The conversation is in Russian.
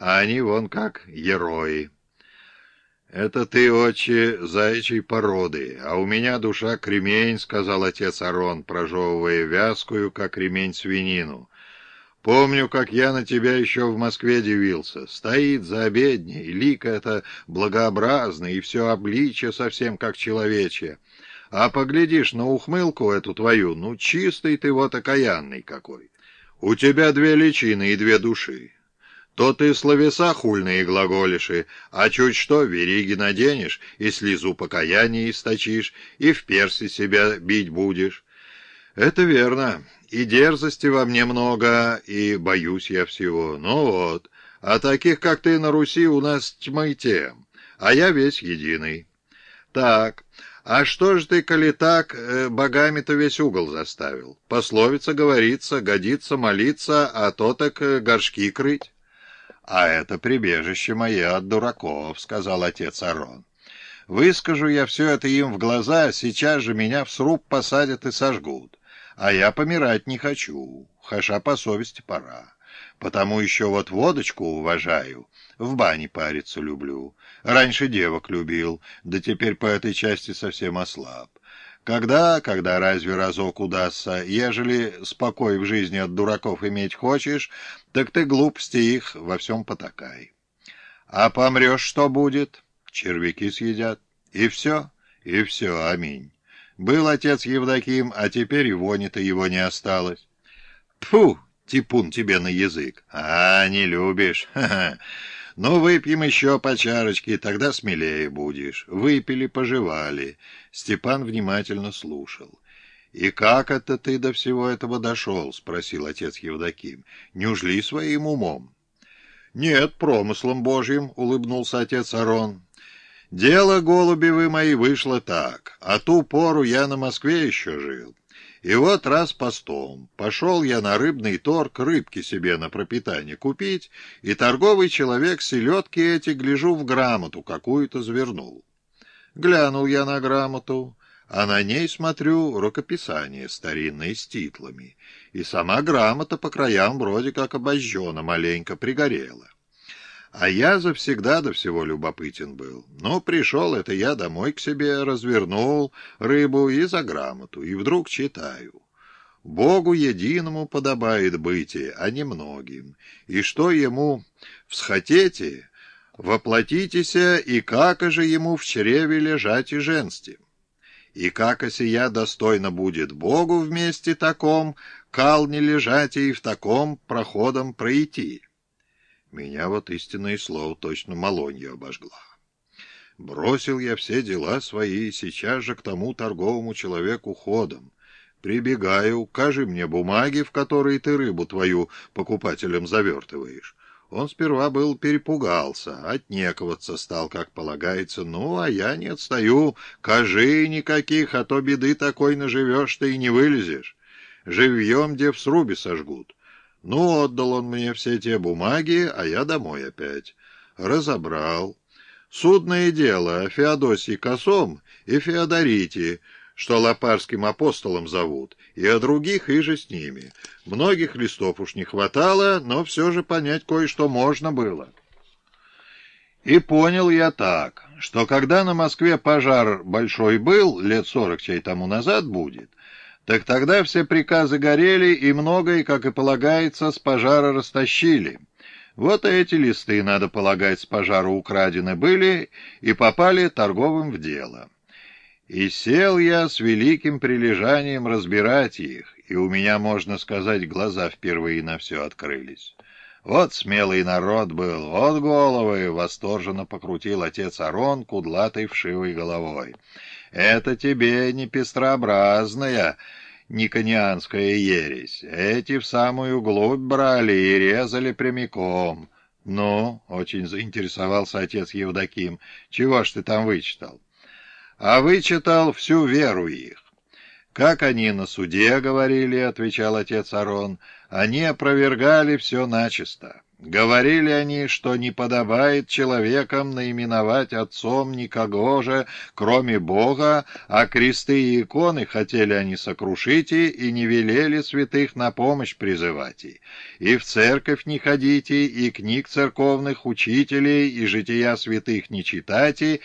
а они вон как герои. «Это ты, отче, заячьей породы, а у меня душа кремень», — сказал отец Арон, прожевывая вязкую, как ремень, свинину. «Помню, как я на тебя еще в Москве дивился. Стоит за обедней, лик это благообразный, и все обличье совсем как человечье. А поглядишь на ухмылку эту твою, ну чистый ты вот окаянный какой. У тебя две личины и две души. То ты словеса хульные глаголишь, а чуть что вериги наденешь, и слезу покаяния источишь, и в перси себя бить будешь. Это верно, и дерзости во мне много, и боюсь я всего. Ну вот, а таких, как ты на Руси, у нас тьмы тем, а я весь единый. Так, а что ж ты, коли так, э, богами-то весь угол заставил? Пословица говорится, годится молиться, а то так э, горшки крыть. «А это прибежище мое от дураков», — сказал отец Арон. «Выскажу я все это им в глаза, сейчас же меня в сруб посадят и сожгут. А я помирать не хочу, хаша по совести пора. Потому еще вот водочку уважаю, в бане париться люблю. Раньше девок любил, да теперь по этой части совсем ослаб. Когда, когда разве разок удастся, ежели спокой в жизни от дураков иметь хочешь, так ты глупости их во всем потакай. А помрешь, что будет? Червяки съедят. И все, и все, аминь. Был отец Евдоким, а теперь и вони-то его не осталось. Тфу, типун тебе на язык. А, не любишь. Ха-ха. «Ну, выпьем еще по чарочке, тогда смелее будешь». Выпили, пожевали. Степан внимательно слушал. «И как это ты до всего этого дошел?» — спросил отец Евдоким. «Неужели своим умом?» «Нет, промыслом божьим», — улыбнулся отец Арон. «Дело, голуби вы мои, вышло так. А ту пору я на Москве еще жил. И вот раз постом пошел я на рыбный торг рыбки себе на пропитание купить, и торговый человек селедки эти, гляжу, в грамоту какую-то завернул. Глянул я на грамоту, а на ней, смотрю, рукописание старинное с титлами, и сама грамота по краям вроде как обожжена, маленько пригорела. А я завсегда до всего любопытен был. Но пришел это я домой к себе, развернул рыбу и за грамоту, и вдруг читаю. Богу единому подобает бытие, а не многим. И что ему всхотете, воплотитеся, и как же ему в чреве лежать и женсти. И как осия достойно будет Богу вместе таком, кал не лежать и в таком проходом пройти». Меня вот истинное слово точно малонья обожгла. Бросил я все дела свои сейчас же к тому торговому человеку ходом. Прибегаю, кажи мне бумаги, в которые ты рыбу твою покупателям завертываешь. Он сперва был перепугался, отнекиваться стал, как полагается. Ну, а я не отстаю. Кажи никаких, а то беды такой наживешь ты и не вылезешь. Живьем где в срубе сожгут. Ну, отдал он мне все те бумаги, а я домой опять. Разобрал. Судное дело о Феодосии Косом и Феодорите, что Лопарским апостолом зовут, и о других и же с ними. Многих листов уж не хватало, но все же понять кое-что можно было. И понял я так, что когда на Москве пожар большой был, лет сорок чей тому назад будет, так тогда все приказы горели, и многое, как и полагается, с пожара растащили. Вот эти листы, надо полагать, с пожара украдены были и попали торговым в дело. И сел я с великим прилежанием разбирать их, и у меня, можно сказать, глаза впервые на все открылись. Вот смелый народ был, вот головы, восторженно покрутил отец Арон кудлатой вшивой головой. Это тебе не пестрообразная никонианская ересь. Эти в самую глубь брали и резали прямиком. Ну, очень заинтересовался отец Евдоким, чего ж ты там вычитал? А вычитал всю веру их. «Как они на суде говорили», — отвечал отец Арон, — «они опровергали все начисто». Говорили они, что не подобает человекам наименовать отцом никого же, кроме Бога, а кресты и иконы хотели они сокрушить и, не велели святых на помощь призывать и. И в церковь не ходите, и книг церковных учителей, и жития святых не читайте,